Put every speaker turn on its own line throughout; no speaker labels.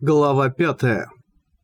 Глава пятая.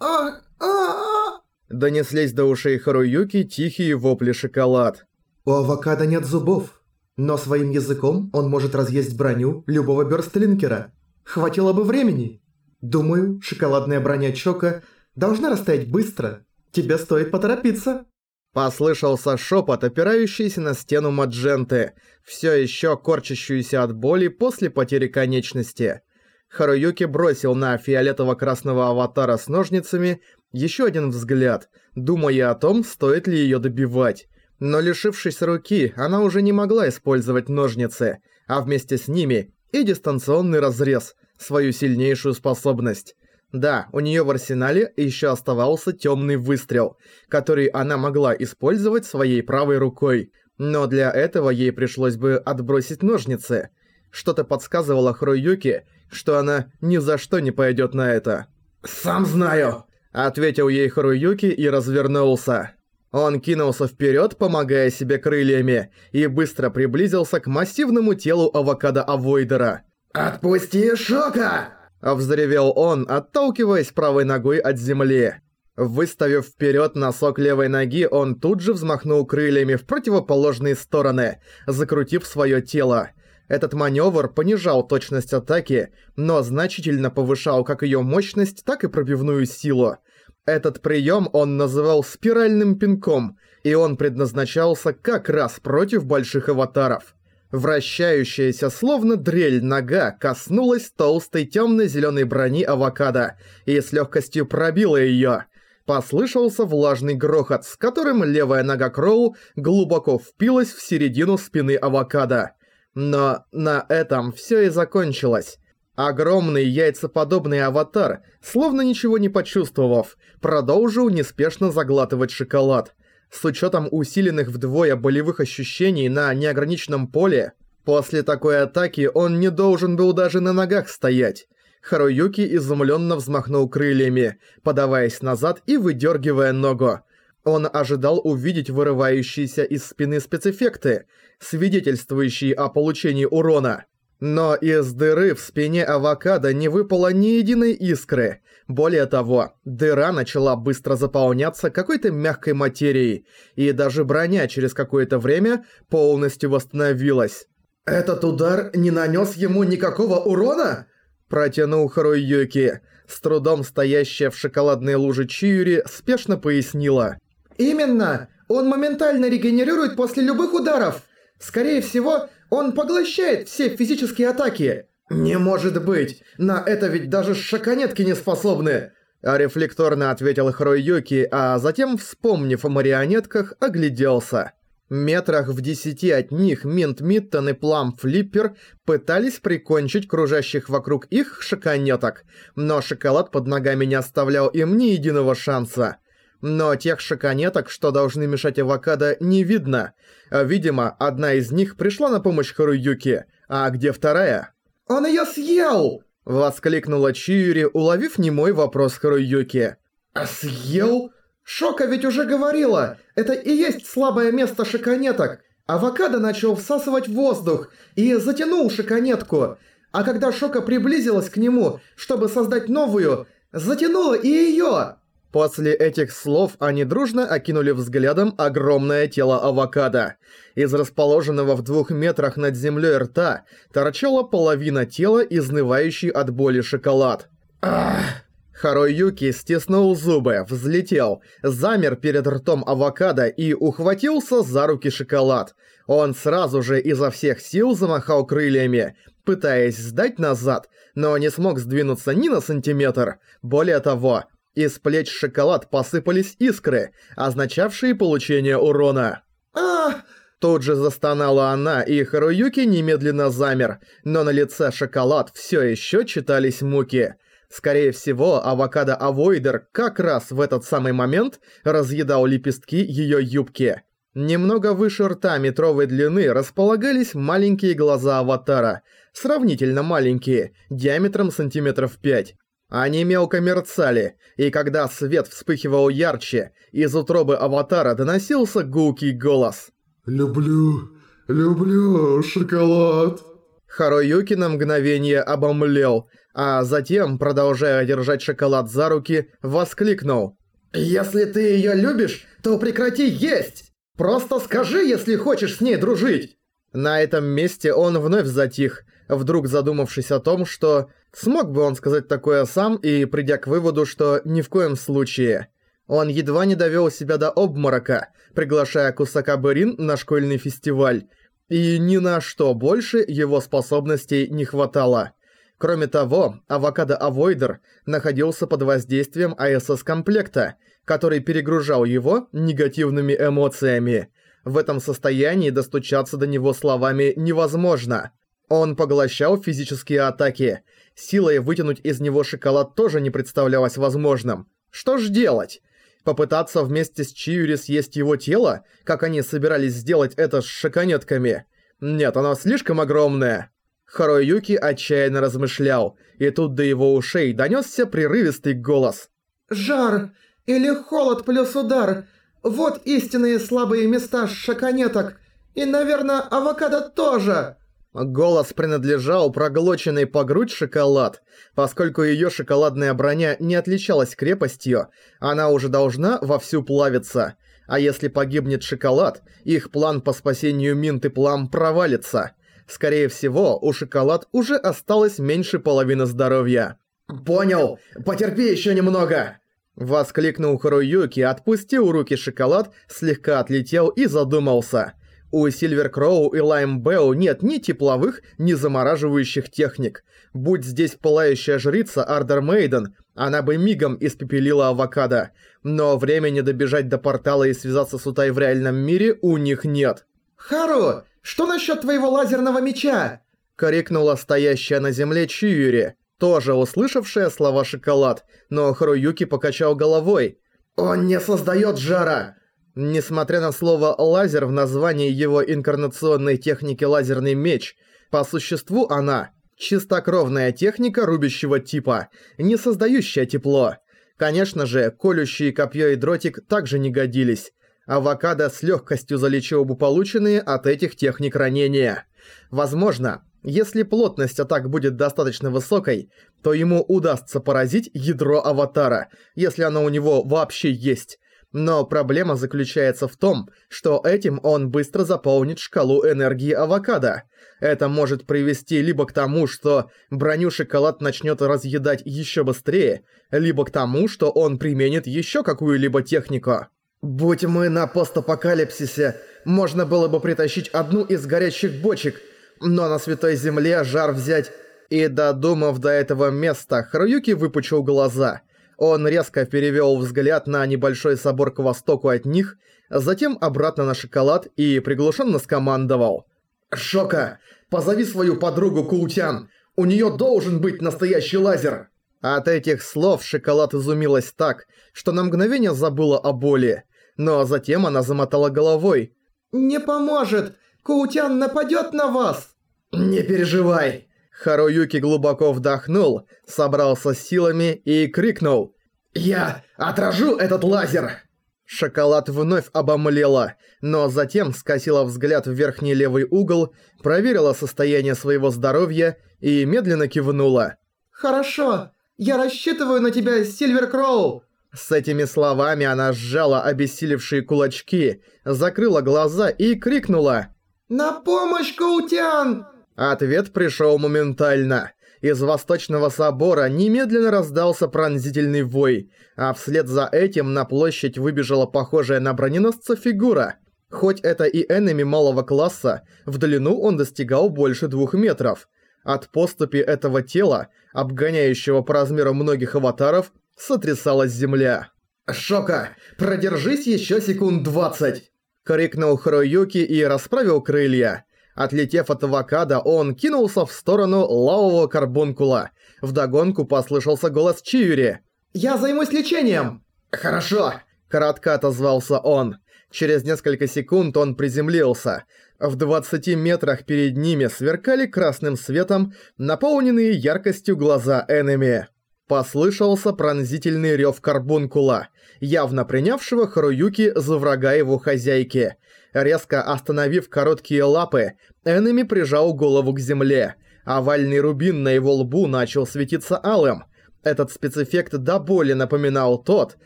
а а
Донеслись до ушей Харуюки тихие вопли шоколад.
У авокадо нет зубов, но своим языком он может разъесть броню любого бёрстлинкера. Хватило бы времени. Думаю, шоколадная броня Чока должна растаять быстро. Тебе стоит поторопиться.
Послышался шепот, опирающийся на стену Мадженты, все еще корчащуюся от боли после потери конечности. Харуюки бросил на фиолетово-красного аватара с ножницами еще один взгляд, думая о том, стоит ли ее добивать. Но лишившись руки, она уже не могла использовать ножницы, а вместе с ними и дистанционный разрез, свою сильнейшую способность. Да, у нее в арсенале еще оставался темный выстрел, который она могла использовать своей правой рукой, но для этого ей пришлось бы отбросить ножницы. Что-то подсказывало Хроюки, что она ни за что не пойдет на это.
«Сам знаю!»
– ответил ей Харуюки и развернулся. Он кинулся вперед, помогая себе крыльями, и быстро приблизился к массивному телу авокадо-авойдера.
«Отпусти Шока!»
– взревел он, отталкиваясь правой ногой от земли. Выставив вперед носок левой ноги, он тут же взмахнул крыльями в противоположные стороны, закрутив свое тело. Этот маневр понижал точность атаки, но значительно повышал как ее мощность, так и пробивную силу. Этот прием он называл спиральным пинком, и он предназначался как раз против больших аватаров. Вращающаяся словно дрель нога коснулась толстой темно-зеленой брони авокадо и с легкостью пробила ее. Послышался влажный грохот, с которым левая нога Кроу глубоко впилась в середину спины авокадо. Но на этом все и закончилось. Огромный яйцеподобный аватар, словно ничего не почувствовав, продолжил неспешно заглатывать шоколад. С учетом усиленных вдвое болевых ощущений на неограниченном поле, после такой атаки он не должен был даже на ногах стоять. Харуюки изумленно взмахнул крыльями, подаваясь назад и выдергивая ногу. Он ожидал увидеть вырывающиеся из спины спецэффекты, свидетельствующие о получении урона. Но из дыры в спине авокадо не выпало ни единой искры. Более того, дыра начала быстро заполняться какой-то мягкой материей, и даже броня через какое-то время полностью восстановилась.
«Этот удар не нанес ему никакого урона?»
Протянул Харуюки. С трудом стоящая в шоколадной луже Чиури спешно пояснила.
«Именно! Он моментально регенерирует после любых ударов! Скорее всего, он поглощает все физические атаки!» «Не может быть! На это ведь даже шоконетки не способны!»
А рефлекторно ответил Хроюки, а затем, вспомнив о марионетках, огляделся. Метрах в десяти от них Минт Миттон и Плам Флиппер пытались прикончить кружащих вокруг их шоконеток, но шоколад под ногами не оставлял им ни единого шанса. Но тех шоконеток, что должны мешать авокадо, не видно. Видимо, одна из них пришла на помощь Харуюки, а где вторая?
«Он её съел!»
— воскликнула Чиури, уловив немой вопрос Харуюки.
«А съел? Шока ведь уже говорила, это и есть слабое место шоконеток. Авокадо начал всасывать воздух и затянул шоконетку, а когда Шока приблизилась к нему, чтобы создать новую, затянула и её!»
После этих слов они дружно окинули взглядом огромное тело авокадо. Из расположенного в двух метрах над землей рта торчала половина тела, изнывающий от боли шоколад.
Ах!
Харуюки стиснул зубы, взлетел, замер перед ртом авокадо и ухватился за руки шоколад. Он сразу же изо всех сил замахал крыльями, пытаясь сдать назад, но не смог сдвинуться ни на сантиметр. Более того, из плеч шоколад посыпались искры, означавшие получение урона.
«Ах!»
Тут же застонала она, и Харуюки немедленно замер, но на лице шоколад все еще читались муки. Скорее всего, авокадо-авойдер как раз в этот самый момент разъедал лепестки ее юбки. Немного выше рта метровой длины располагались маленькие глаза аватара, сравнительно маленькие, диаметром сантиметров 5. Они мелко мерцали, и когда свет вспыхивал ярче, из утробы аватара доносился гулкий голос.
«Люблю, люблю шоколад».
Харуюки на мгновение обомлел, а затем, продолжая держать шоколад за руки, воскликнул.
«Если ты её любишь, то прекрати есть! Просто скажи, если хочешь с ней дружить!»
На этом месте он вновь затих, вдруг задумавшись о том, что смог бы он сказать такое сам и придя к выводу, что ни в коем случае. Он едва не довёл себя до обморока, приглашая Кусака Берин на школьный фестиваль, и ни на что больше его способностей не хватало. Кроме того, Авокадо Авойдер находился под воздействием АСС-комплекта, который перегружал его негативными эмоциями. В этом состоянии достучаться до него словами невозможно. Он поглощал физические атаки. Силой вытянуть из него шоколад тоже не представлялось возможным. Что ж делать? Попытаться вместе с Чиури съесть его тело, как они собирались сделать это с шоконетками? Нет, оно слишком огромное. Харуюки отчаянно размышлял, и тут до его ушей донёсся прерывистый голос.
«Жар или холод плюс удар – вот истинные слабые места шоконеток, и, наверное, авокадо тоже!»
Голос принадлежал проглоченной по грудь шоколад. Поскольку её шоколадная броня не отличалась крепостью, она уже должна вовсю плавиться. А если погибнет шоколад, их план по спасению Минты Плам провалится – Скорее всего, у шоколад уже осталось меньше половины здоровья.
«Понял! Потерпи еще немного!»
Воскликнул Харуюки, отпустил руки Шоколад, слегка отлетел и задумался. У Сильвер Кроу и Лайм Белл нет ни тепловых, ни замораживающих техник. Будь здесь пылающая жрица Ардер Мейден, она бы мигом испепелила авокадо. Но времени добежать до портала и связаться с Утай в реальном мире у них нет.
«Хару, что насчет твоего лазерного меча?»
Коррекнула стоящая на земле Чиюри, тоже услышавшая слова «шоколад», но Харуюки покачал головой.
«Он не создает жара!»
Несмотря на слово «лазер» в названии его инкарнационной техники «лазерный меч», по существу она – чистокровная техника рубящего типа, не создающая тепло. Конечно же, колющие копье и дротик также не годились, Авокадо с легкостью залечил бы полученные от этих техник ранения. Возможно, если плотность атак будет достаточно высокой, то ему удастся поразить ядро аватара, если оно у него вообще есть. Но проблема заключается в том, что этим он быстро заполнит шкалу энергии авокадо. Это может привести либо к тому, что броню шоколад начнет разъедать еще быстрее, либо к тому, что он применит еще какую-либо технику.
«Будь мы на постапокалипсисе, можно было бы притащить одну из горячих бочек, но на Святой Земле жар взять...»
И додумав до этого места, Харуюки выпучил глаза. Он резко перевёл взгляд на небольшой собор к востоку от них, затем обратно на шоколад и приглушенно скомандовал.
«Шока, позови свою подругу Култян, у неё должен быть настоящий лазер!»
От этих слов шоколад изумилась так, что на мгновение забыла о боли но затем она замотала головой.
«Не поможет! Каутян нападет на вас!»
«Не переживай!» Харуюки глубоко вдохнул, собрался с силами и крикнул.
«Я отражу этот лазер!»
Шоколад вновь обомлела, но затем скосила взгляд в верхний левый угол, проверила состояние своего здоровья и медленно кивнула.
«Хорошо, я рассчитываю на тебя, Сильвер Кроу!»
С этими словами она сжала обессилевшие кулачки, закрыла глаза и крикнула
«На помощь, Каутян!»
Ответ пришел моментально. Из Восточного Собора немедленно раздался пронзительный вой, а вслед за этим на площадь выбежала похожая на броненосца фигура. Хоть это и энеми малого класса, в длину он достигал больше двух метров. От поступи этого тела, обгоняющего по размеру многих аватаров, сотрясалась земля.
«Шока, продержись еще секунд двадцать!»
крикнул Хроюки и расправил крылья. Отлетев от авокадо, он кинулся в сторону лавового карбункула. Вдогонку послышался голос Чиури.
«Я займусь лечением!»
«Хорошо!» – кратко отозвался он. Через несколько секунд он приземлился. В 20 метрах перед ними сверкали красным светом наполненные яркостью глаза Энеми. Послышался пронзительный рев карбункула, явно принявшего Харуюки за врага его хозяйки. Резко остановив короткие лапы, Эннами прижал голову к земле, Овальный рубин на его лбу начал светиться алым. Этот спецэффект до боли напоминал тот,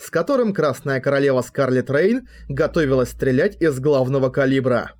с которым Красная Королева Скарлетт Рейн готовилась стрелять из главного калибра.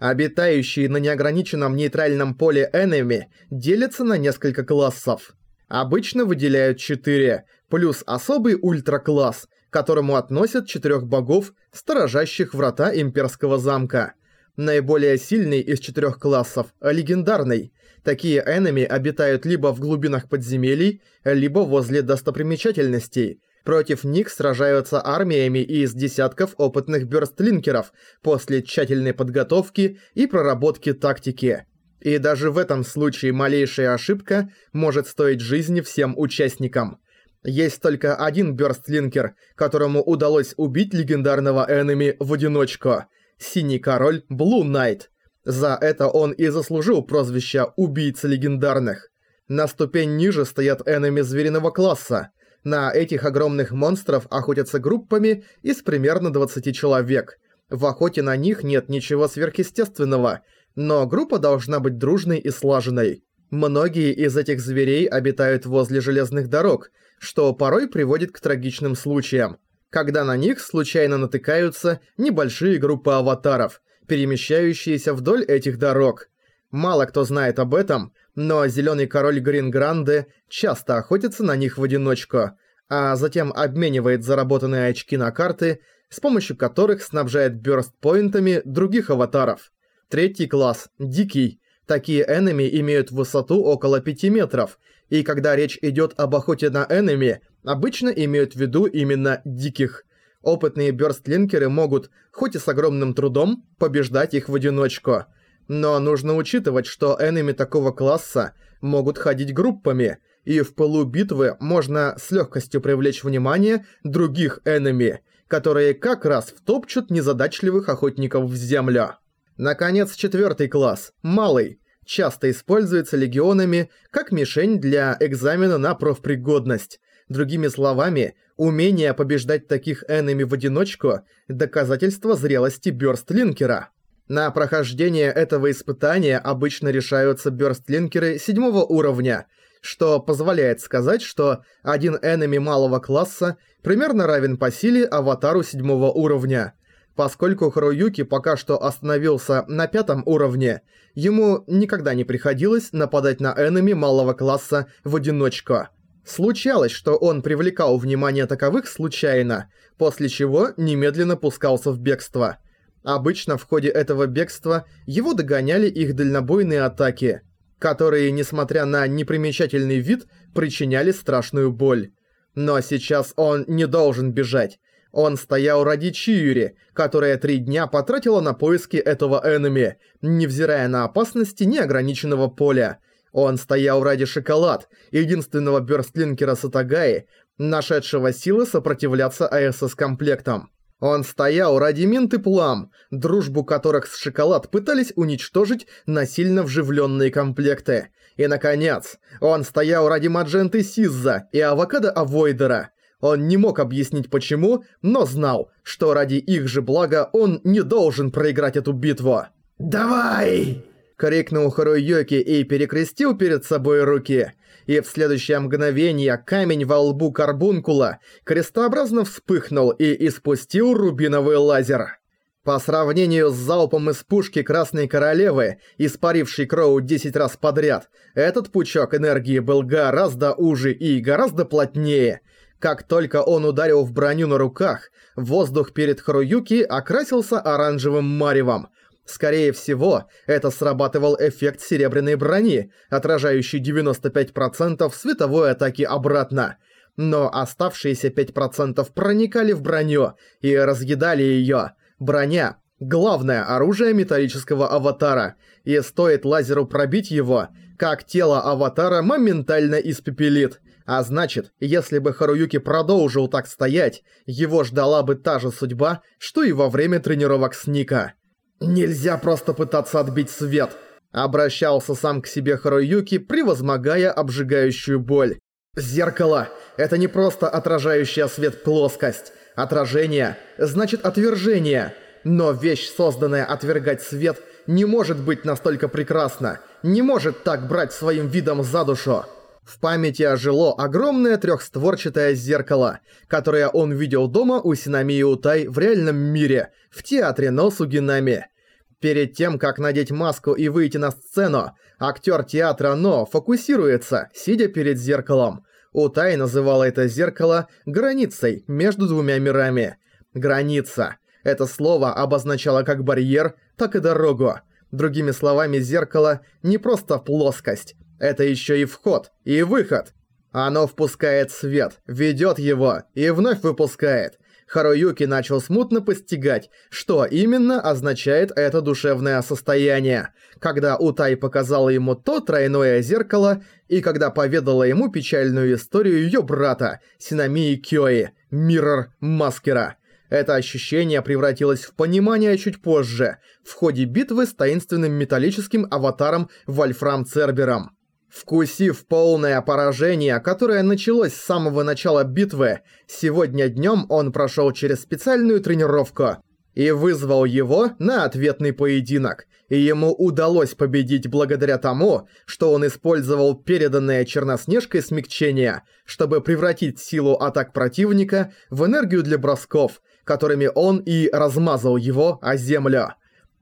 Обитающие на неограниченном нейтральном поле энеми делятся на несколько классов. Обычно выделяют 4, плюс особый ультракласс, которому относят четырех богов, сторожащих врата имперского замка. Наиболее сильный из четырех классов – легендарный. Такие энеми обитают либо в глубинах подземелий, либо возле достопримечательностей. Против них сражаются армиями из десятков опытных бёрстлинкеров после тщательной подготовки и проработки тактики. И даже в этом случае малейшая ошибка может стоить жизни всем участникам. Есть только один бёрстлинкер, которому удалось убить легендарного энеми в одиночку – Синий Король Блу Найт. За это он и заслужил прозвище «Убийца легендарных». На ступень ниже стоят энеми звериного класса. На этих огромных монстров охотятся группами из примерно 20 человек. В охоте на них нет ничего сверхъестественного, но группа должна быть дружной и слаженной. Многие из этих зверей обитают возле железных дорог, что порой приводит к трагичным случаям когда на них случайно натыкаются небольшие группы аватаров, перемещающиеся вдоль этих дорог. Мало кто знает об этом, но Зелёный Король Грингранде часто охотится на них в одиночку, а затем обменивает заработанные очки на карты, с помощью которых снабжает бёрст-поинтами других аватаров. Третий класс – Дикий. Такие энеми имеют высоту около 5 метров, и когда речь идет об охоте на энеми, обычно имеют в виду именно диких. Опытные бёрстлинкеры могут, хоть и с огромным трудом, побеждать их в одиночку. Но нужно учитывать, что энеми такого класса могут ходить группами, и в пылу битвы можно с легкостью привлечь внимание других энеми, которые как раз втопчут незадачливых охотников в землю. Наконец, четвертый класс – малый – часто используется легионами как мишень для экзамена на профпригодность. Другими словами, умение побеждать таких энеми в одиночку – доказательство зрелости бёрстлинкера. На прохождение этого испытания обычно решаются бёрстлинкеры седьмого уровня, что позволяет сказать, что один энеми малого класса примерно равен по силе аватару седьмого уровня. Поскольку Харуюки пока что остановился на пятом уровне, ему никогда не приходилось нападать на энеми малого класса в одиночку – Случалось, что он привлекал внимание таковых случайно, после чего немедленно пускался в бегство. Обычно в ходе этого бегства его догоняли их дальнобойные атаки, которые, несмотря на непримечательный вид, причиняли страшную боль. Но сейчас он не должен бежать. Он стоял ради Чиюри, которая три дня потратила на поиски этого энеми, невзирая на опасности неограниченного поля – он стоял ради шоколад, единственного бёрстлинкера Сатагаи, нашедшего силы сопротивляться АСС-комплектам. Он стоял ради Минт Плам, дружбу которых с Шоколад пытались уничтожить насильно вживленные комплекты. И, наконец, он стоял ради Мадженты Сизза и Авокадо Авойдера. Он не мог объяснить почему, но знал, что ради их же блага он не должен проиграть эту битву. «Давай!» крикнул Харуюки и перекрестил перед собой руки. И в следующее мгновение камень во лбу карбункула крестообразно вспыхнул и испустил рубиновый лазер. По сравнению с залпом из пушки Красной Королевы, испарившей Кроу 10 раз подряд, этот пучок энергии был гораздо уже и гораздо плотнее. Как только он ударил в броню на руках, воздух перед Харуюки окрасился оранжевым маревом – Скорее всего, это срабатывал эффект серебряной брони, отражающий 95% световой атаки обратно. Но оставшиеся 5% проникали в броню и разъедали её. Броня – главное оружие металлического аватара, и стоит лазеру пробить его, как тело аватара моментально испепелит. А значит, если бы Харуюки продолжил так стоять, его ждала бы та же судьба, что и во время тренировок с Ника. «Нельзя просто пытаться отбить свет!» Обращался сам к себе Харуюки, превозмогая обжигающую боль. «Зеркало — это не просто отражающая свет плоскость. Отражение — значит отвержение. Но вещь, созданная отвергать свет, не может быть настолько прекрасна, не может так брать своим видом за душу. В памяти ожило огромное трехстворчатое зеркало, которое он видел дома у Синамии Утай в реальном мире, в театре Носугинами. Перед тем, как надеть маску и выйти на сцену, актер театра Но фокусируется, сидя перед зеркалом. Утай называла это зеркало границей между двумя мирами. Граница. Это слово обозначало как барьер, так и дорогу. Другими словами, зеркало не просто плоскость, это еще и вход, и выход. Оно впускает свет, ведет его и вновь выпускает. Харуюки начал смутно постигать, что именно означает это душевное состояние, когда Утай показала ему то тройное зеркало и когда поведала ему печальную историю ее брата, Синамии Кёи, Миррор Маскера. Это ощущение превратилось в понимание чуть позже, в ходе битвы с таинственным металлическим аватаром Вольфрам Цербером. Вкусив полное поражение, которое началось с самого начала битвы, сегодня днем он прошел через специальную тренировку и вызвал его на ответный поединок, и ему удалось победить благодаря тому, что он использовал переданное Черноснежкой смягчение, чтобы превратить силу атак противника в энергию для бросков, которыми он и размазал его о землю.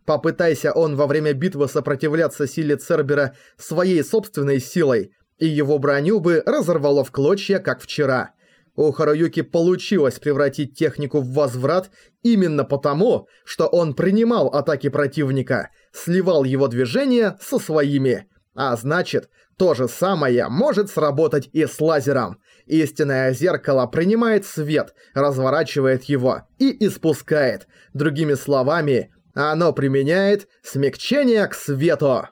Попытайся он во время битвы сопротивляться силе Цербера своей собственной силой, и его броню бы разорвало в клочья, как вчера. У Харуюки получилось превратить технику в возврат именно потому, что он принимал атаки противника, сливал его движения со своими. А значит, то же самое может сработать и с лазером. Истинное зеркало принимает свет, разворачивает его и испускает. Другими словами, оно применяет смягчение к свету.